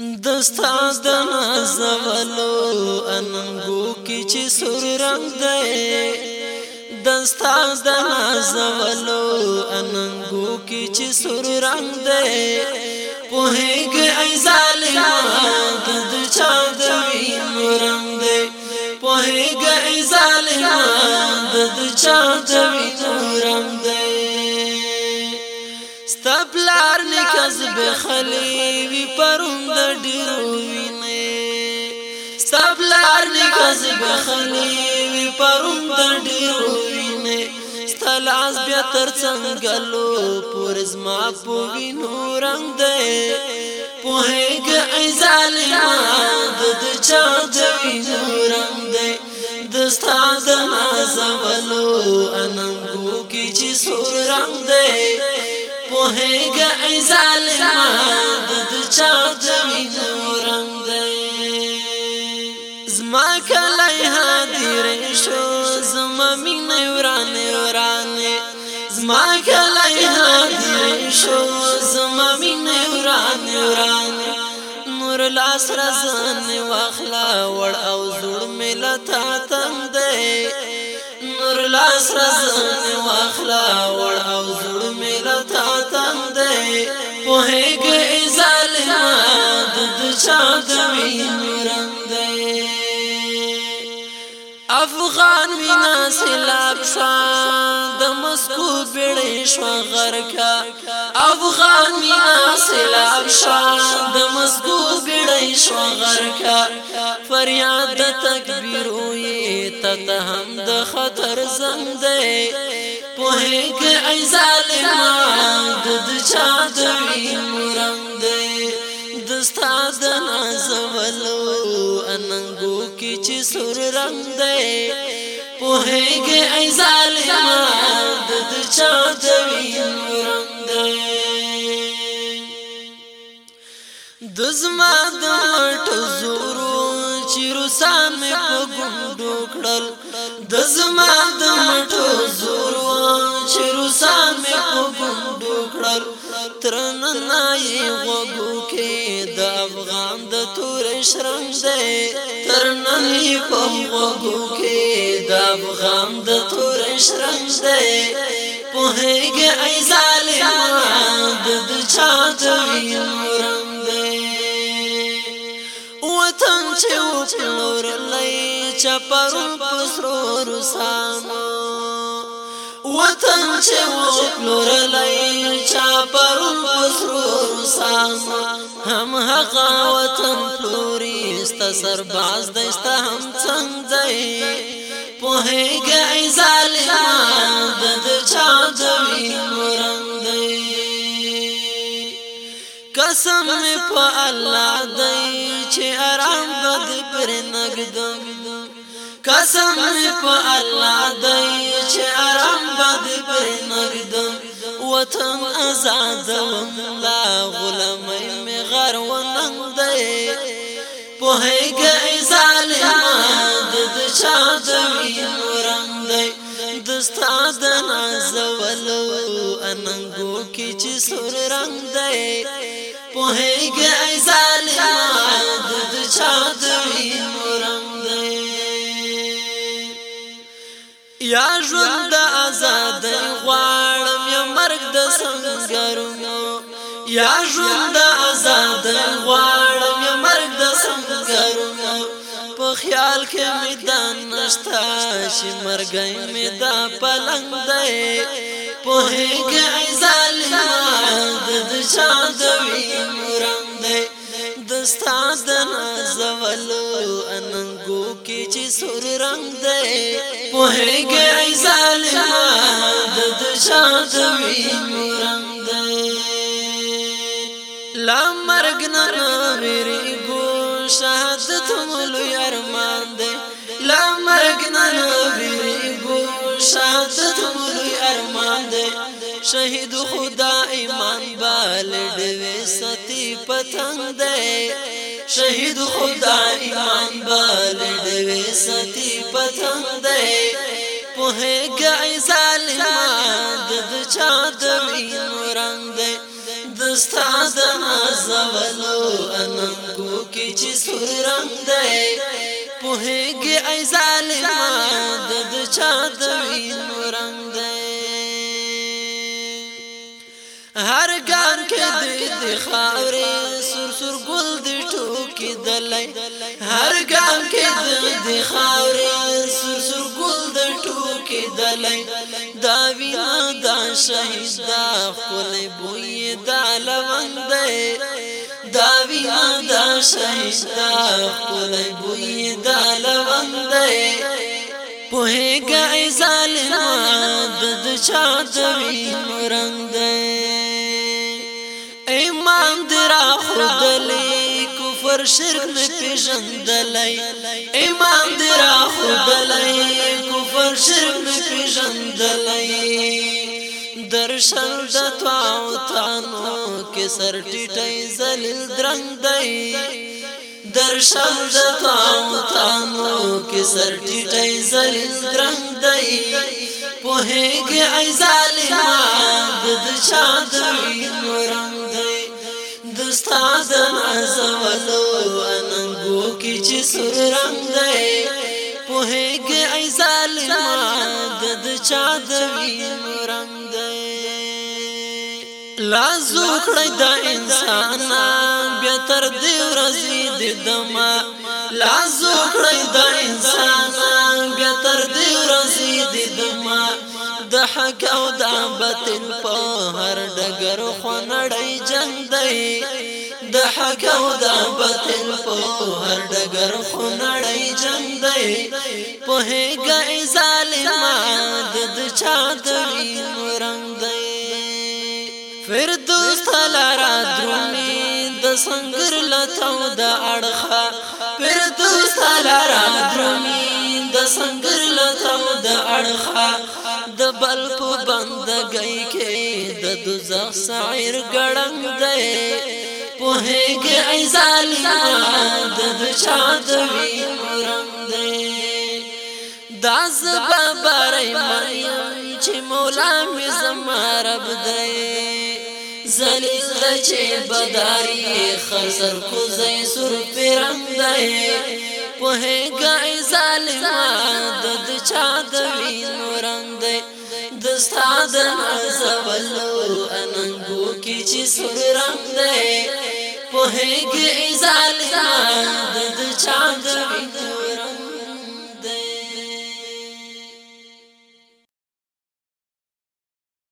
دستا د نازولو اننګو کې چې سور رنگ دی دستا د نازولو اننګو کې چې سور رنگ دی په هیګ ای ظالما د چا د وین رنگ دی په هیګ ای ظالما د چا د وین رنگ دی ستپلار نکاز به خلی وی په کس بخلی وی پرم تر ډیرو وینه ستلاس بیا تر څنګه لو پور زما په وینو رنگ ده په هغه ظالما د چا د وینو رنگ ده دستا د نازولو اننګو کې چې سور رنگ ده په هغه ظالما د چا د ما کلی هادی شو زما مین وران وران نور لاس رزن واخلا وړ او زړ ملتا تم دی نور لاس رزن واخلا وړ او زړ ملتا تم دی په هیګ ظالما د شاد مین رنگ دی افغان مینا سلاب شان مستو بیڑی شو غرکا افغان یا سیلاب شان د مستو بیڑی شو غرکا فریاد د تکبیر وی ته هم د خطر زنګ دی په هیک ای ظالما د چا د وینم دی دستا د نازولو اننګو کی چې سور رنگ دی پوهېږي ای ظالما د چا د وینو رنګ دی د زما د مټو زورو چې روسان مې په ګوندو کړل د زما د مټو زورو چې روسان مې په ګوندو کړل تر نن نه تور شرنګ دی تر نن په وګو کې د افغان د تور شرنګ دی په هغه ای ظالم د چا د وینم دی وطن چې وپلور لای چا پرم پسرو رسامو وطن چې وپلورلای چا پرون پسرور سام هم هغه وطن پلوري است سرباز دسته هم څنګه په هغه ظالم د چا دوی مرند قسم په الله دای چې آرام بد پر نګدم قسم په الله دای چې آرام باد پر مردم وطن آزاد لا غلام می غر و ننګ دی په هیګه ظالم د چا د وینورم دی دستا د نازولو اننګو کې چې سور رنگ دی په هیګه یا ژوند آزاد غواړم یا مرګ د سنگرونو په خیال کې مې دان نشتا شي مرګي مې دا پلنګ دی په هیګه ظالم د شاد وینو رنگ دی دستا د نازولو اننګو کې چې سور رنگ دی په هیګه ظالم د شاد وینو رنگ لا مرګ نه ویریګو شهادت مولوی ارمان دی لا مرګ نه ویریګو شهادت مولوی ارمان دی شهید خدا ایمان بال ډوي ستی پتنګ دی شهید خدا ایمان بال ډوي ستی پتنګ دی په هغه ظالمان د چا د وین رنگ ستا د نازولو اننګو کې چې سورنګ دی پوهېږي ای ظالما د د چا د وینو رنګ دی هر ګان کې د خاورې سر سر ګو کې دلې هر ګام کې د خاورې سر سر ګل د ټوکې دلې دا وینا دا شهید دا خپل بوې دا لوندې دا وینا دا شهید دا خپل بوې دا لوندې پوهه گئی ظالم د چا د وین رنگ دے ایمان درا خدلی اکبر شرک نه پیژندلای ایمان دې را خدلای کفر شرک نه پیژندلای درشل د تواو تانو کې سر ټټي زلیل درنګ دی درشل د تواو تانو کې سر ټټي زلیل درنګ دی په هغه ای ظالما د شاد وینورم ستا د نازولو اننګو کې چې سور رنگ دی پوهېږې ای ظالما د د چا د وینو رنگ دی لازو کړی دا انسان بیا تر دې ورځې د دما لازو کړی دا انسان بیا تر دې ورځې د دما د حق او د باطل په هر ډګر خو نړۍ جنگ دی د حق او د باطل په هر ډګر خو نړۍ جنگ دی په هیګه ظالم د چا د وینو رنگ دی فردوس تلارا درومي د سنگر لتاو د اڑخه فردوس تلارا درومي د سنگر لتاو د اڑخه د بل په بندګۍ کې د دوزخ سعیر ګړنګ دی پوهېږ عزال د چا د وی مرم دې دا زبا برې مریم چې مولا مې زما رب دې زلیل د چې بداري خسر کو زې سر پرم دې پوهېږ عزال د چا د وی مرم دې دستا د نازولو اننګو کې چې سور رنگ دی په هغه ظالمان د چاند ویني